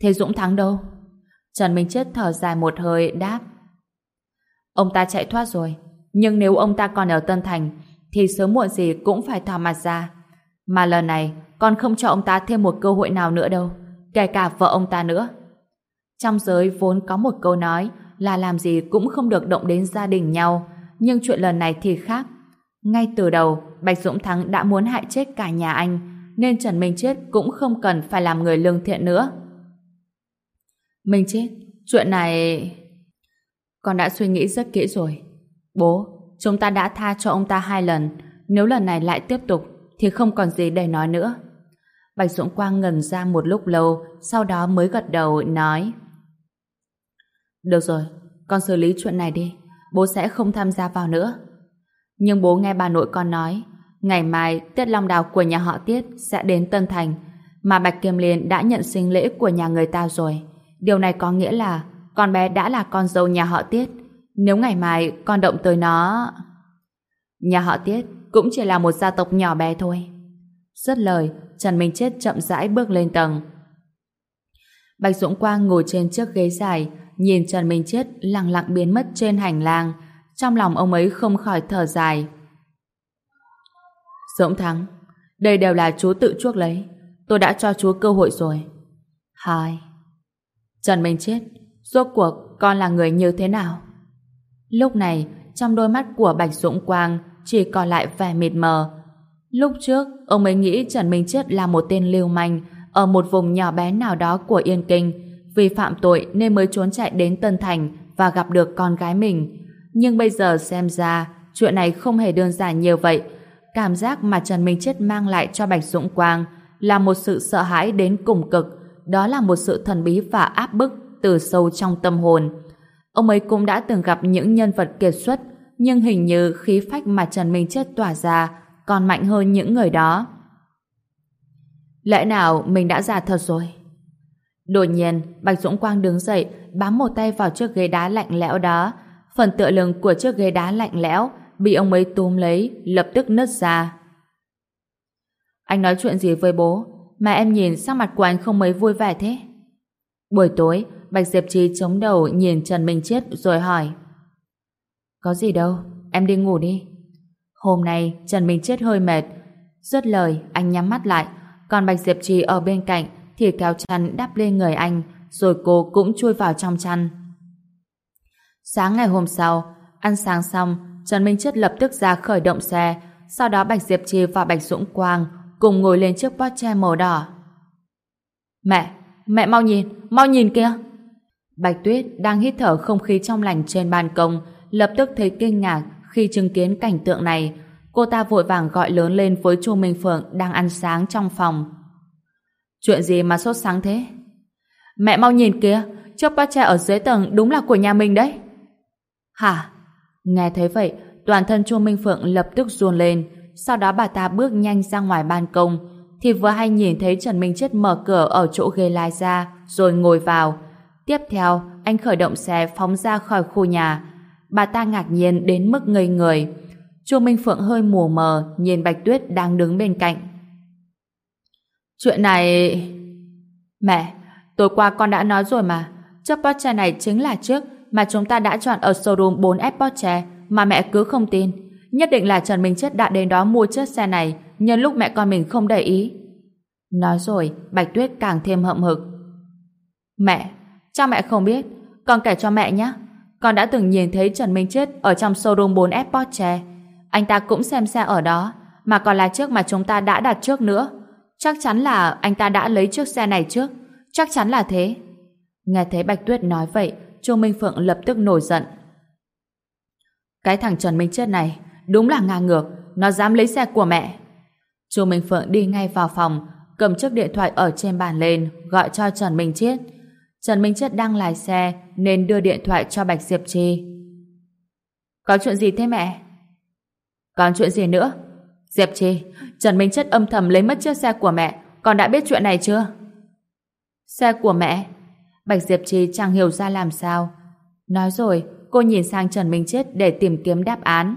Thế Dũng thắng đâu? Trần Minh Chết thở dài một hơi đáp. Ông ta chạy thoát rồi, nhưng nếu ông ta còn ở Tân Thành, thì sớm muộn gì cũng phải thò mặt ra. Mà lần này, con không cho ông ta thêm một cơ hội nào nữa đâu kể cả vợ ông ta nữa. Trong giới vốn có một câu nói là làm gì cũng không được động đến gia đình nhau, nhưng chuyện lần này thì khác. Ngay từ đầu, Bạch Dũng Thắng đã muốn hại chết cả nhà anh, nên Trần Minh Chết cũng không cần phải làm người lương thiện nữa. Minh Chết, chuyện này... Con đã suy nghĩ rất kỹ rồi. Bố, chúng ta đã tha cho ông ta hai lần, nếu lần này lại tiếp tục thì không còn gì để nói nữa. Bạch Dũng Quang ngần ra một lúc lâu, sau đó mới gật đầu, nói Được rồi, con xử lý chuyện này đi, bố sẽ không tham gia vào nữa. Nhưng bố nghe bà nội con nói, ngày mai Tiết Long Đào của nhà họ Tiết sẽ đến Tân Thành, mà Bạch Kiêm Liên đã nhận sinh lễ của nhà người ta rồi. Điều này có nghĩa là con bé đã là con dâu nhà họ Tiết. Nếu ngày mai con động tới nó... Nhà họ Tiết cũng chỉ là một gia tộc nhỏ bé thôi. Rất lời, Trần Minh Chết chậm rãi bước lên tầng. Bạch Dũng Quang ngồi trên chiếc ghế dài, nhìn Trần Minh Chết lặng lặng biến mất trên hành lang. Trong lòng ông ấy không khỏi thở dài. Dũng Thắng, đây đều là chú tự chuốc lấy. Tôi đã cho chú cơ hội rồi. Hai. Trần Minh Chết, rốt cuộc con là người như thế nào? Lúc này, trong đôi mắt của Bạch Dũng Quang chỉ còn lại vẻ mịt mờ. Lúc trước, ông ấy nghĩ Trần Minh Chết là một tên lưu manh ở một vùng nhỏ bé nào đó của Yên Kinh vì phạm tội nên mới trốn chạy đến Tân Thành và gặp được con gái mình. Nhưng bây giờ xem ra chuyện này không hề đơn giản như vậy. Cảm giác mà Trần Minh Chết mang lại cho Bạch Dũng Quang là một sự sợ hãi đến cùng cực. Đó là một sự thần bí và áp bức từ sâu trong tâm hồn. Ông ấy cũng đã từng gặp những nhân vật kiệt xuất nhưng hình như khí phách mà Trần Minh Chết tỏa ra còn mạnh hơn những người đó. Lẽ nào mình đã già thật rồi? Đột nhiên, Bạch Dũng Quang đứng dậy, bám một tay vào chiếc ghế đá lạnh lẽo đó. Phần tựa lưng của chiếc ghế đá lạnh lẽo bị ông ấy túm lấy, lập tức nứt ra. Anh nói chuyện gì với bố? Mà em nhìn sắc mặt của anh không mấy vui vẻ thế. Buổi tối, Bạch Diệp Trì chống đầu nhìn Trần Minh Chết rồi hỏi. Có gì đâu, em đi ngủ đi. Hôm nay Trần Minh Chết hơi mệt. Rớt lời, anh nhắm mắt lại, còn Bạch Diệp Trì ở bên cạnh thì kéo chăn đắp lên người anh, rồi cô cũng chui vào trong chăn. Sáng ngày hôm sau, ăn sáng xong, Trần Minh Chết lập tức ra khởi động xe, sau đó Bạch Diệp Trì và Bạch Dũng Quang cùng ngồi lên chiếc Porsche màu đỏ. Mẹ, mẹ mau nhìn, mau nhìn kia! Bạch Tuyết đang hít thở không khí trong lành trên ban công, lập tức thấy kinh ngạc khi chứng kiến cảnh tượng này. Cô ta vội vàng gọi lớn lên với Chu Minh Phượng đang ăn sáng trong phòng. Chuyện gì mà sốt sáng thế? Mẹ mau nhìn kìa, chiếc cha ở dưới tầng đúng là của nhà mình đấy. Hả? Nghe thấy vậy, toàn thân Chu Minh Phượng lập tức run lên, sau đó bà ta bước nhanh ra ngoài ban công, thì vừa hay nhìn thấy Trần Minh Chết mở cửa ở chỗ ghế lái ra, rồi ngồi vào. Tiếp theo, anh khởi động xe phóng ra khỏi khu nhà. Bà ta ngạc nhiên đến mức ngây người. Chu Minh Phượng hơi mù mờ nhìn Bạch Tuyết đang đứng bên cạnh. Chuyện này... Mẹ, tối qua con đã nói rồi mà, chiếc Porsche này chính là chiếc mà chúng ta đã chọn ở showroom 4F Porsche mà mẹ cứ không tin. Nhất định là Trần Minh Chết đã đến đó mua chiếc xe này nhân lúc mẹ con mình không để ý. Nói rồi, Bạch Tuyết càng thêm hậm hực. Mẹ, cha mẹ không biết, con kể cho mẹ nhé. Con đã từng nhìn thấy Trần Minh Chết ở trong showroom 4F Porsche. Anh ta cũng xem xe ở đó, mà còn là chiếc mà chúng ta đã đặt trước nữa. Chắc chắn là anh ta đã lấy chiếc xe này trước. Chắc chắn là thế. Nghe thấy Bạch Tuyết nói vậy, Chu Minh Phượng lập tức nổi giận. Cái thằng Trần Minh Chết này đúng là ngang ngược, nó dám lấy xe của mẹ. Chu Minh Phượng đi ngay vào phòng, cầm chiếc điện thoại ở trên bàn lên, gọi cho Trần Minh Chết. Trần Minh Chết đang lái xe nên đưa điện thoại cho Bạch Diệp Trì. Có chuyện gì thế mẹ? Còn chuyện gì nữa? Diệp Trì, Trần Minh Chết âm thầm lấy mất chiếc xe của mẹ, con đã biết chuyện này chưa? Xe của mẹ? Bạch Diệp Trì chẳng hiểu ra làm sao. Nói rồi, cô nhìn sang Trần Minh Chết để tìm kiếm đáp án.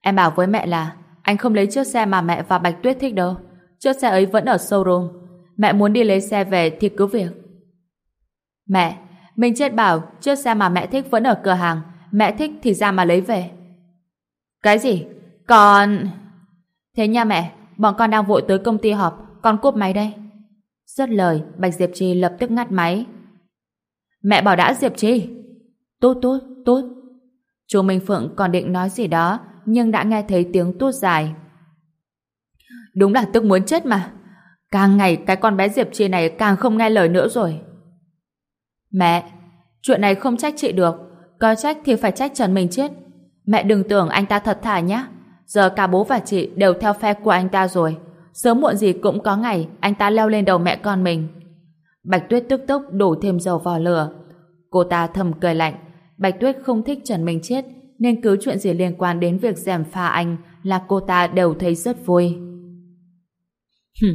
Em bảo với mẹ là anh không lấy chiếc xe mà mẹ và Bạch Tuyết thích đâu. Chiếc xe ấy vẫn ở showroom. Mẹ muốn đi lấy xe về thì cứ việc. Mẹ, mình Chết bảo chiếc xe mà mẹ thích vẫn ở cửa hàng. Mẹ thích thì ra mà lấy về. Cái gì? Còn... Thế nha mẹ, bọn con đang vội tới công ty họp, con cúp máy đây. Rất lời, Bạch Diệp Trì lập tức ngắt máy. Mẹ bảo đã Diệp Trì. Tốt tốt, tốt. Chú Minh Phượng còn định nói gì đó, nhưng đã nghe thấy tiếng tút dài. Đúng là tức muốn chết mà. Càng ngày cái con bé Diệp Trì này càng không nghe lời nữa rồi. Mẹ, chuyện này không trách chị được. Có trách thì phải trách Trần Minh Chết. Mẹ đừng tưởng anh ta thật thà nhé. Giờ cả bố và chị đều theo phe của anh ta rồi. Sớm muộn gì cũng có ngày anh ta leo lên đầu mẹ con mình. Bạch Tuyết tức tốc đổ thêm dầu vào lửa. Cô ta thầm cười lạnh. Bạch Tuyết không thích Trần Minh Chết nên cứ chuyện gì liên quan đến việc dèm pha anh là cô ta đều thấy rất vui. Hừm,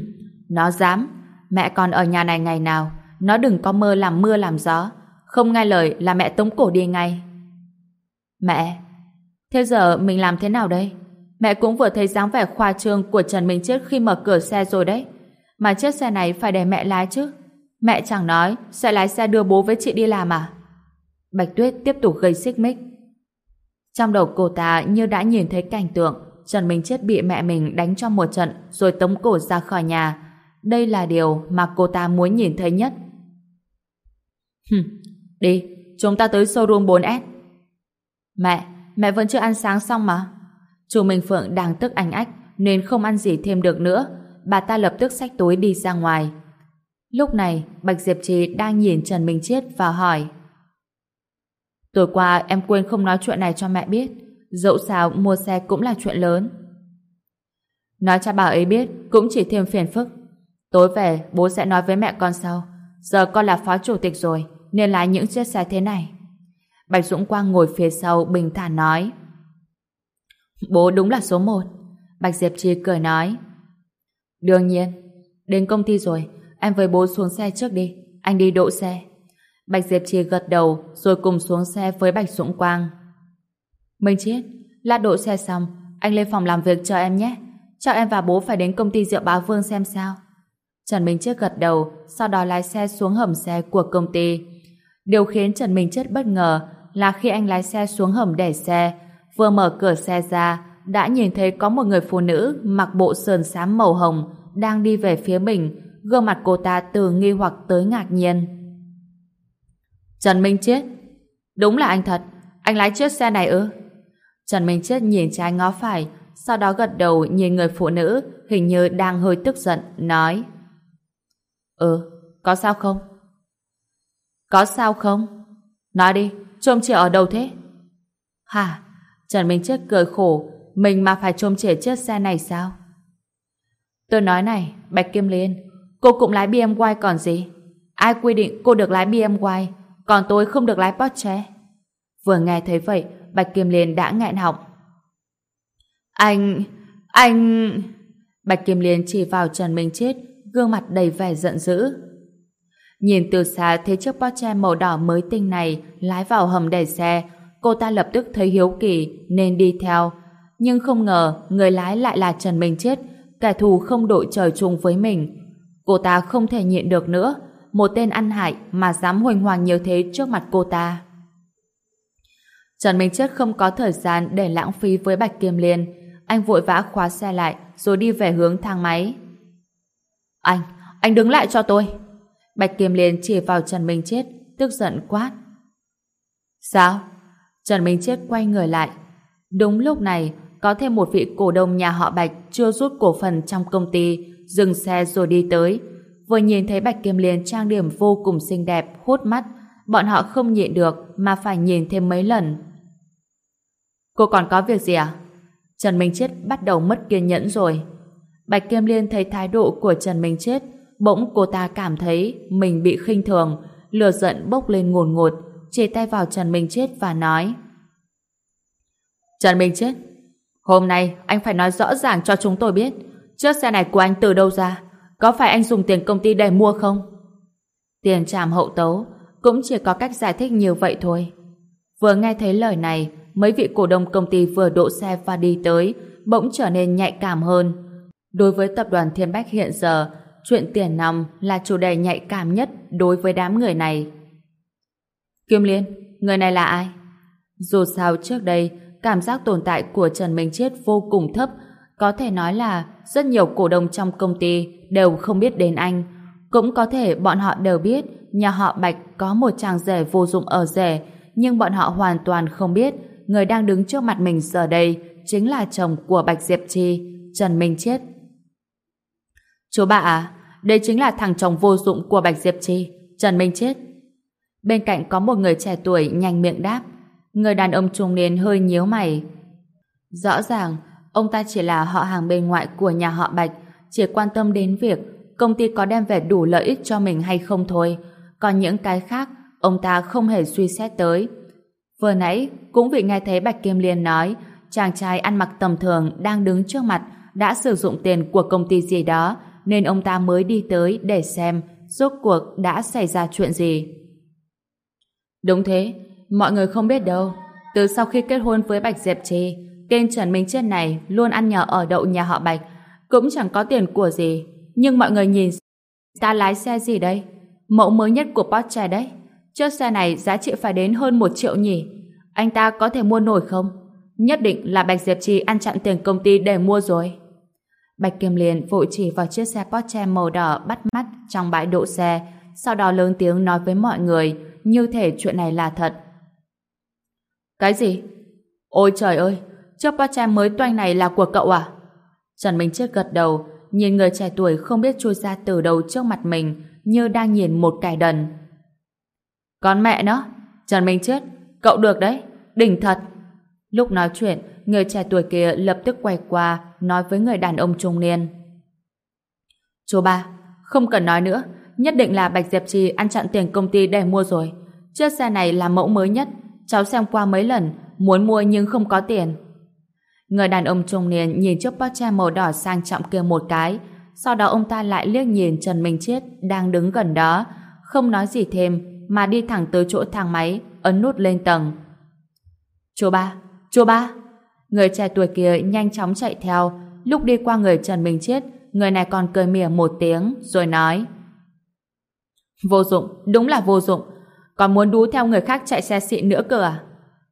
nó dám. Mẹ còn ở nhà này ngày nào nó đừng có mơ làm mưa làm gió. Không nghe lời là mẹ tống cổ đi ngay. Mẹ, thế giờ mình làm thế nào đây? Mẹ cũng vừa thấy dáng vẻ khoa trương của Trần Minh Chết khi mở cửa xe rồi đấy. Mà chiếc xe này phải để mẹ lái chứ. Mẹ chẳng nói sẽ lái xe đưa bố với chị đi làm à? Bạch Tuyết tiếp tục gây xích mích. Trong đầu cô ta như đã nhìn thấy cảnh tượng Trần Minh Chết bị mẹ mình đánh cho một trận rồi tống cổ ra khỏi nhà. Đây là điều mà cô ta muốn nhìn thấy nhất. Hừm, đi, chúng ta tới showroom 4S. Mẹ, mẹ vẫn chưa ăn sáng xong mà. Chú Minh Phượng đang tức ảnh ách nên không ăn gì thêm được nữa. Bà ta lập tức xách túi đi ra ngoài. Lúc này, Bạch Diệp Trì đang nhìn Trần Minh Chiết và hỏi Tối qua em quên không nói chuyện này cho mẹ biết. Dẫu sao mua xe cũng là chuyện lớn. Nói cho bà ấy biết cũng chỉ thêm phiền phức. Tối về bố sẽ nói với mẹ con sau. Giờ con là phó chủ tịch rồi nên lái những chiếc xe thế này. Bạch Dũng Quang ngồi phía sau bình thản nói Bố đúng là số một. Bạch Diệp Chi cười nói Đương nhiên. Đến công ty rồi em với bố xuống xe trước đi. Anh đi đỗ xe. Bạch Diệp Chi gật đầu rồi cùng xuống xe với Bạch Dũng Quang. Minh Chiết, lát đỗ xe xong, anh lên phòng làm việc cho em nhé. cho em và bố phải đến công ty rượu bá vương xem sao. Trần Minh Chiết gật đầu, sau đó lái xe xuống hầm xe của công ty. Điều khiến Trần Minh chết bất ngờ là khi anh lái xe xuống hầm để xe, vừa mở cửa xe ra, đã nhìn thấy có một người phụ nữ mặc bộ sườn xám màu hồng đang đi về phía mình, gương mặt cô ta từ nghi hoặc tới ngạc nhiên. Trần Minh chết, Đúng là anh thật, anh lái chiếc xe này ư? Trần Minh chết nhìn trái ngó phải, sau đó gật đầu nhìn người phụ nữ hình như đang hơi tức giận, nói Ừ, có sao không? Có sao không? Nói đi, trôm chìa ở đâu thế? Hả? Trần Minh Chết cười khổ, mình mà phải trôm trẻ chiếc xe này sao? Tôi nói này, Bạch Kim Liên, cô cũng lái BMW còn gì? Ai quy định cô được lái BMW, còn tôi không được lái Porsche? Vừa nghe thấy vậy, Bạch Kim Liên đã nghẹn họng. Anh... anh... Bạch Kim Liên chỉ vào Trần Minh Chết, gương mặt đầy vẻ giận dữ. Nhìn từ xa thấy chiếc Porsche màu đỏ mới tinh này lái vào hầm để xe, cô ta lập tức thấy hiếu kỳ nên đi theo. Nhưng không ngờ người lái lại là Trần Minh Chết, kẻ thù không đội trời chung với mình. Cô ta không thể nhịn được nữa, một tên ăn hại mà dám hoành hoàng như thế trước mặt cô ta. Trần Minh Chết không có thời gian để lãng phí với Bạch Kim Liên. Anh vội vã khóa xe lại rồi đi về hướng thang máy. Anh, anh đứng lại cho tôi. Bạch Kim Liên chỉ vào Trần Minh Chết, tức giận quát. Sao? Trần Minh Chết quay người lại. Đúng lúc này, có thêm một vị cổ đông nhà họ Bạch chưa rút cổ phần trong công ty, dừng xe rồi đi tới. Vừa nhìn thấy Bạch Kim Liên trang điểm vô cùng xinh đẹp, hút mắt, bọn họ không nhịn được mà phải nhìn thêm mấy lần. Cô còn có việc gì à? Trần Minh Chết bắt đầu mất kiên nhẫn rồi. Bạch Kim Liên thấy thái độ của Trần Minh Chết, bỗng cô ta cảm thấy mình bị khinh thường, lửa giận bốc lên ngồn ngột, chỉ tay vào Trần Minh Chết và nói Trần Minh Chết, hôm nay anh phải nói rõ ràng cho chúng tôi biết chiếc xe này của anh từ đâu ra? Có phải anh dùng tiền công ty để mua không? Tiền tràm hậu tấu cũng chỉ có cách giải thích như vậy thôi. Vừa nghe thấy lời này, mấy vị cổ đông công ty vừa đỗ xe và đi tới, bỗng trở nên nhạy cảm hơn. Đối với tập đoàn Thiên Bách hiện giờ, chuyện tiền nòng là chủ đề nhạy cảm nhất đối với đám người này. Kim Liên, người này là ai? Dù sao trước đây, cảm giác tồn tại của Trần Minh Chết vô cùng thấp, có thể nói là rất nhiều cổ đông trong công ty đều không biết đến anh. Cũng có thể bọn họ đều biết nhà họ Bạch có một chàng rể vô dụng ở rể, nhưng bọn họ hoàn toàn không biết người đang đứng trước mặt mình giờ đây chính là chồng của Bạch Diệp Chi, Trần Minh Chết. Chú bà à, đây chính là thằng chồng vô dụng của Bạch Diệp Chi, Trần Minh Chết. Bên cạnh có một người trẻ tuổi nhanh miệng đáp. Người đàn ông trung niên hơi nhíu mày. Rõ ràng, ông ta chỉ là họ hàng bên ngoại của nhà họ Bạch, chỉ quan tâm đến việc công ty có đem về đủ lợi ích cho mình hay không thôi. Còn những cái khác, ông ta không hề suy xét tới. Vừa nãy, cũng vì nghe thấy Bạch Kim Liên nói chàng trai ăn mặc tầm thường đang đứng trước mặt đã sử dụng tiền của công ty gì đó nên ông ta mới đi tới để xem rốt cuộc đã xảy ra chuyện gì. Đúng thế, mọi người không biết đâu. Từ sau khi kết hôn với Bạch Diệp Trì, tên Trần Minh Chết này luôn ăn nhờ ở đậu nhà họ Bạch, cũng chẳng có tiền của gì. Nhưng mọi người nhìn ta lái xe gì đây? Mẫu mới nhất của Porsche đấy. Chiếc xe này giá trị phải đến hơn một triệu nhỉ. Anh ta có thể mua nổi không? Nhất định là Bạch Diệp Trì ăn chặn tiền công ty để mua rồi. Bạch Kim Liên vội chỉ vào chiếc xe Porsche màu đỏ bắt mắt trong bãi đỗ xe, sau đó lớn tiếng nói với mọi người như thể chuyện này là thật. Cái gì? Ôi trời ơi, chiếc Porsche mới toanh này là của cậu à? Trần Minh Chết gật đầu, nhìn người trẻ tuổi không biết chui ra từ đầu trước mặt mình như đang nhìn một kẻ đần. Con mẹ nó, Trần Minh Chết, cậu được đấy, đỉnh thật. Lúc nói chuyện, người trẻ tuổi kia lập tức quay qua nói với người đàn ông trung niên. Chú ba, không cần nói nữa, nhất định là Bạch Diệp Trì ăn chặn tiền công ty để mua rồi. Chiếc xe này là mẫu mới nhất, cháu xem qua mấy lần, muốn mua nhưng không có tiền. Người đàn ông trung niên nhìn chiếc Porsche màu đỏ sang trọng kia một cái, sau đó ông ta lại liếc nhìn Trần Minh Chiết đang đứng gần đó, không nói gì thêm mà đi thẳng tới chỗ thang máy, ấn nút lên tầng. Chú ba, chú ba. Người trẻ tuổi kia nhanh chóng chạy theo, lúc đi qua người Trần Minh Chiết, người này còn cười mỉa một tiếng rồi nói Vô dụng, đúng là vô dụng. Còn muốn đú theo người khác chạy xe xịn nữa cơ à?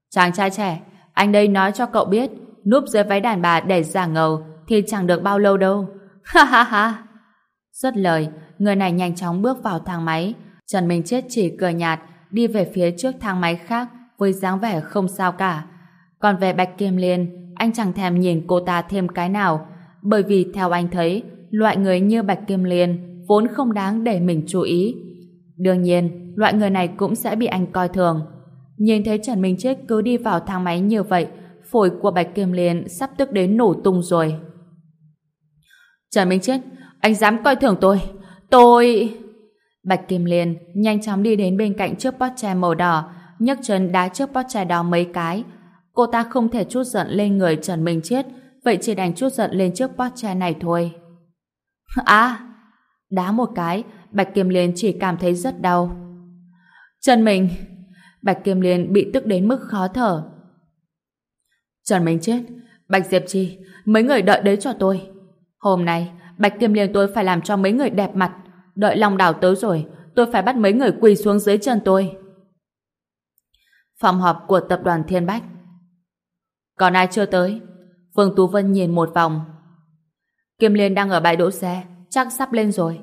Chàng trai trẻ, anh đây nói cho cậu biết, núp dưới váy đàn bà để giả ngầu thì chẳng được bao lâu đâu. <laughs> Ha ha ha! Rất lời, người này nhanh chóng bước vào thang máy. Trần Minh Chết chỉ cười nhạt, đi về phía trước thang máy khác với dáng vẻ không sao cả. Còn về Bạch Kim Liên, anh chẳng thèm nhìn cô ta thêm cái nào, bởi vì theo anh thấy, loại người như Bạch Kim Liên vốn không đáng để mình chú ý. Đương nhiên, loại người này cũng sẽ bị anh coi thường. Nhìn thấy Trần Minh Chết cứ đi vào thang máy như vậy, phổi của Bạch Kim Liên sắp tức đến nổ tung rồi. Trần Minh Chết, anh dám coi thường tôi. Tôi... Bạch Kim Liên nhanh chóng đi đến bên cạnh chiếc Porsche màu đỏ, nhấc chân đá chiếc Porsche đó mấy cái. Cô ta không thể chút giận lên người Trần Minh Chết, vậy chỉ đành chút giận lên trước Porsche này thôi. <laughs> À! Đá một cái, Bạch Kim Liên chỉ cảm thấy rất đau. Trần Minh! Bạch Kim Liên bị tức đến mức khó thở. Trần Minh chết. Bạch Diệp Chi, mấy người đợi đấy cho tôi. Hôm nay, Bạch Kim Liên tôi phải làm cho mấy người đẹp mặt. Đợi lòng đảo tới rồi, tôi phải bắt mấy người quỳ xuống dưới chân tôi. Phòng họp của tập đoàn Thiên Bách. Còn ai chưa tới? Phương Tú Vân nhìn một vòng. Kim Liên đang ở bãi đỗ xe, chắc sắp lên rồi.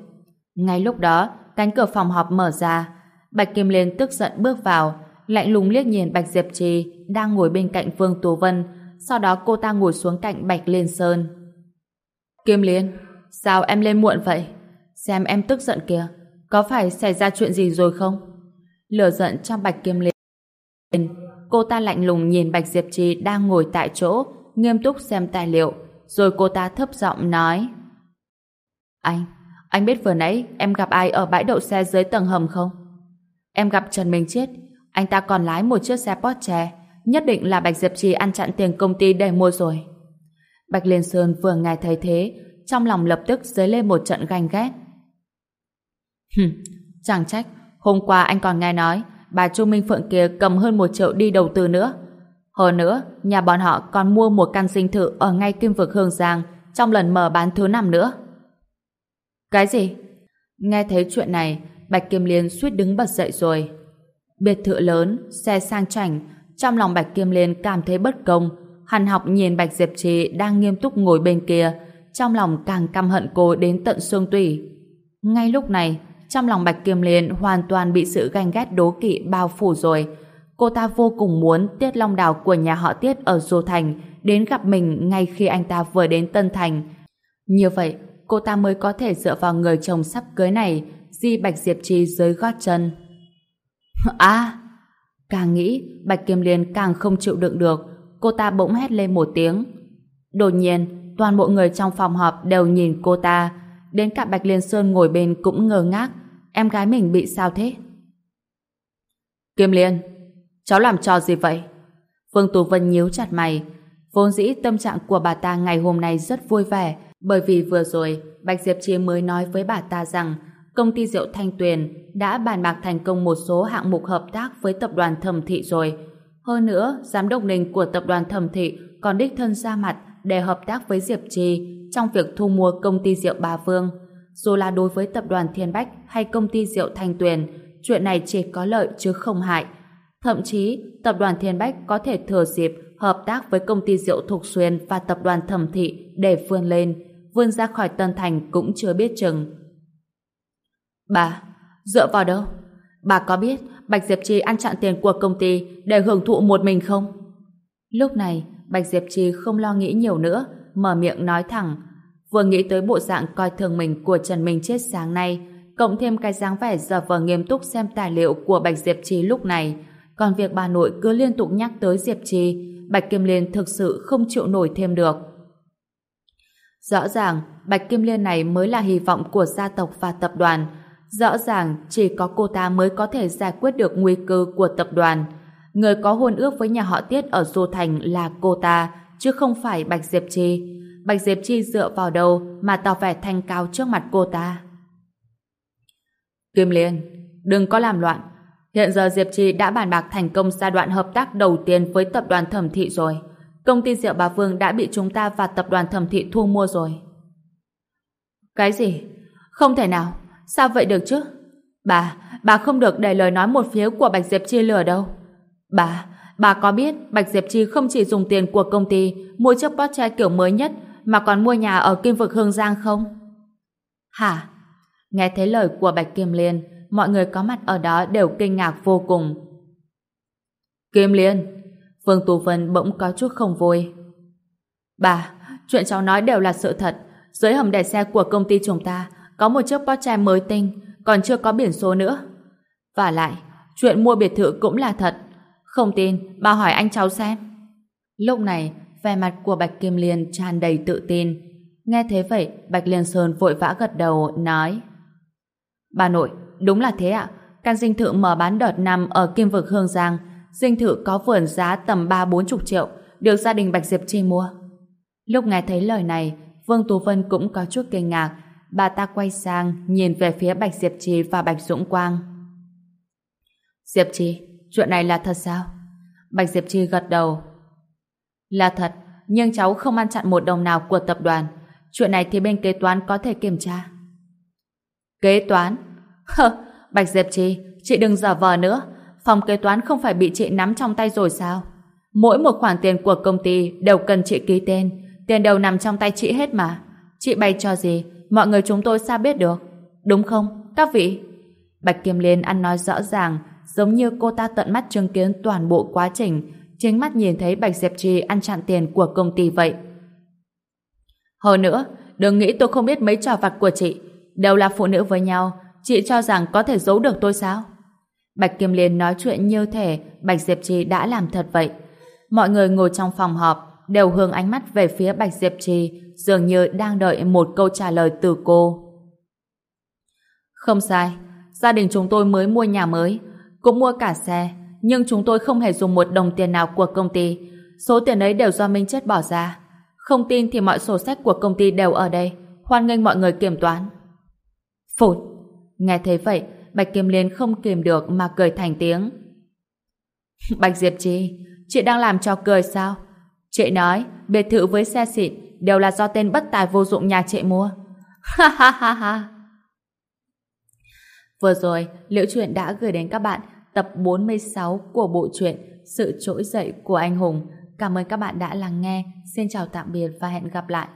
Ngay lúc đó, cánh cửa phòng họp mở ra. Bạch Kim Liên tức giận bước vào, lạnh lùng liếc nhìn Bạch Diệp Trì đang ngồi bên cạnh Phương Tú Vân, sau đó cô ta ngồi xuống cạnh Bạch Liên Sơn. Kim Liên, sao em lên muộn vậy? Xem em tức giận kìa, có phải xảy ra chuyện gì rồi không? Lửa giận trong Bạch Kim Liên. Cô ta lạnh lùng nhìn Bạch Diệp Trì đang ngồi tại chỗ, nghiêm túc xem tài liệu, rồi cô ta thấp giọng nói. Anh, anh biết vừa nãy em gặp ai ở bãi đậu xe dưới tầng hầm không? Em gặp Trần Minh Chiết, anh ta còn lái một chiếc xe Porsche, nhất định là Bạch Diệp Trì ăn chặn tiền công ty để mua rồi. Bạch Liên Sơn vừa nghe thấy thế, trong lòng lập tức dấy lên một trận ganh ghét. Hừm, chẳng trách, hôm qua anh còn nghe nói bà Chu Minh Phượng kia cầm hơn một triệu đi đầu tư nữa. Hơn nữa, nhà bọn họ còn mua một căn dinh thự ở ngay kim vực Hương Giang trong lần mở bán thứ năm nữa. Cái gì? Nghe thấy chuyện này, Bạch Kim Liên suýt đứng bật dậy rồi. Biệt thự lớn, xe sang chảnh, trong lòng Bạch Kim Liên cảm thấy bất công. Hàn học nhìn Bạch Diệp Trì đang nghiêm túc ngồi bên kia, trong lòng càng căm hận cô đến tận xương tủy. Ngay lúc này, trong lòng Bạch Kim Liên hoàn toàn bị sự ganh ghét đố kỵ bao phủ rồi. Cô ta vô cùng muốn Tiết Long Đào của nhà họ Tiết ở Dô Thành đến gặp mình ngay khi anh ta vừa đến Tân Thành. Như vậy, cô ta mới có thể dựa vào người chồng sắp cưới này di Bạch Diệp Trì dưới gót chân. <laughs> À! Càng nghĩ, Bạch Kim Liên càng không chịu đựng được, cô ta bỗng hét lên một tiếng. Đột nhiên, toàn bộ người trong phòng họp đều nhìn cô ta, đến cả Bạch Liên Sơn ngồi bên cũng ngơ ngác, em gái mình bị sao thế? Kim Liên, cháu làm trò gì vậy? Phương Tú Vân nhíu chặt mày, vốn dĩ tâm trạng của bà ta ngày hôm nay rất vui vẻ, bởi vì vừa rồi Bạch Diệp Chi mới nói với bà ta rằng công ty rượu Thanh Tuyền đã bàn bạc thành công một số hạng mục hợp tác với tập đoàn Thẩm Thị rồi. Hơn nữa, giám đốc Ninh của tập đoàn Thẩm Thị còn đích thân ra mặt để hợp tác với Diệp Trì trong việc thu mua công ty rượu bà Vương. Dù là đối với tập đoàn Thiên Bách hay công ty rượu Thanh Tuyền, chuyện này chỉ có lợi chứ không hại. Thậm chí, tập đoàn Thiên Bách có thể thừa dịp hợp tác với công ty rượu Thục Xuyên và tập đoàn Thẩm Thị để vươn lên, vươn ra khỏi Tân Thành cũng chưa biết chừng. Bà, dựa vào đâu? Bà có biết Bạch Diệp Trì ăn chặn tiền của công ty để hưởng thụ một mình không? Lúc này, Bạch Diệp Trì không lo nghĩ nhiều nữa, mở miệng nói thẳng. Vừa nghĩ tới bộ dạng coi thường mình của Trần Minh Chết sáng nay, cộng thêm cái dáng vẻ giờ vờ nghiêm túc xem tài liệu của Bạch Diệp Trì lúc này, còn việc bà nội cứ liên tục nhắc tới Diệp Trì, Bạch Kim Liên thực sự không chịu nổi thêm được. Rõ ràng, Bạch Kim Liên này mới là hy vọng của gia tộc và tập đoàn. Rõ ràng, chỉ có cô ta mới có thể giải quyết được nguy cơ của tập đoàn. Người có hôn ước với nhà họ Tiết ở Du Thành là cô ta, chứ không phải Bạch Diệp trì Bạch Diệp Chi dựa vào đâu mà tỏ vẻ thanh cao trước mặt cô ta. Kim Liên, đừng có làm loạn. Hiện giờ Diệp Chi đã bàn bạc thành công giai đoạn hợp tác đầu tiên với tập đoàn thẩm thị rồi. Công ty rượu bà Vương đã bị chúng ta và tập đoàn thẩm thị thu mua rồi. Cái gì? Không thể nào. Sao vậy được chứ? Bà, bà không được để lời nói một phía của Bạch Diệp Chi lừa đâu. Bà, bà có biết Bạch Diệp Chi không chỉ dùng tiền của công ty mua chiếc Porsche kiểu mới nhất mà còn mua nhà ở Kim Vực Hương Giang không? Hả? Nghe thấy lời của Bạch Kim Liên, mọi người có mặt ở đó đều kinh ngạc vô cùng. Kim Liên, Vương Tú Vân bỗng có chút không vui. Bà, chuyện cháu nói đều là sự thật. Dưới hầm để xe của công ty chúng ta có một chiếc Porsche mới tinh, còn chưa có biển số nữa. Và lại, chuyện mua biệt thự cũng là thật. Không tin, bà hỏi anh cháu xem. Lúc này, vẻ mặt của Bạch Kim Liên tràn đầy tự tin. Nghe thế vậy, Bạch Liên Sơn vội vã gật đầu, nói Bà nội, đúng là thế ạ. Căn dinh thự mở bán đợt năm ở Kim Vực Hương Giang dinh thự có vườn giá tầm ba bốn chục triệu, được gia đình Bạch Diệp Chi mua. Lúc nghe thấy lời này, Vương Tú Vân cũng có chút kinh ngạc. Bà ta quay sang, nhìn về phía Bạch Diệp trì và Bạch Dũng Quang. Diệp trì chuyện này là thật sao? Bạch Diệp trì gật đầu. Là thật, nhưng cháu không ăn chặn một đồng nào của tập đoàn. Chuyện này thì bên kế toán có thể kiểm tra. Kế toán? <laughs> Hơ, Bạch Diệp Chi, chị đừng giả vờ nữa phòng kế toán không phải bị chị nắm trong tay rồi sao? Mỗi một khoản tiền của công ty đều cần chị ký tên, tiền đều nằm trong tay chị hết mà. Chị bày cho gì, mọi người chúng tôi sao biết được? Đúng không, các vị? Bạch Kim Liên ăn nói rõ ràng, giống như cô ta tận mắt chứng kiến toàn bộ quá trình, chính mắt nhìn thấy Bạch Diệp Trì ăn chặn tiền của công ty vậy. Hơn nữa, đừng nghĩ tôi không biết mấy trò vặt của chị, đều là phụ nữ với nhau, chị cho rằng có thể giấu được tôi sao? Bạch Kim Liên nói chuyện như thể Bạch Diệp Trì đã làm thật vậy. Mọi người ngồi trong phòng họp đều hướng ánh mắt về phía Bạch Diệp Trì dường như đang đợi một câu trả lời từ cô. Không sai, gia đình chúng tôi mới mua nhà mới, cũng mua cả xe, nhưng chúng tôi không hề dùng một đồng tiền nào của công ty. Số tiền ấy đều do Minh Chết bỏ ra. Không tin thì mọi sổ sách của công ty đều ở đây. Hoan nghênh mọi người kiểm toán. Phụt! Nghe thấy vậy, Bạch Kim Liên không kìm được mà cười thành tiếng. <laughs> Bạch Diệp Trì, chị đang làm cho cười sao? Chị nói, biệt thự với xe xịn đều là do tên bất tài vô dụng nhà chị mua. <laughs> Ha ha ha ha. Vừa rồi, Liễu Chuyện đã gửi đến các bạn tập 46 của bộ truyện Sự trỗi dậy của anh hùng. Cảm ơn các bạn đã lắng nghe. Xin chào tạm biệt và hẹn gặp lại.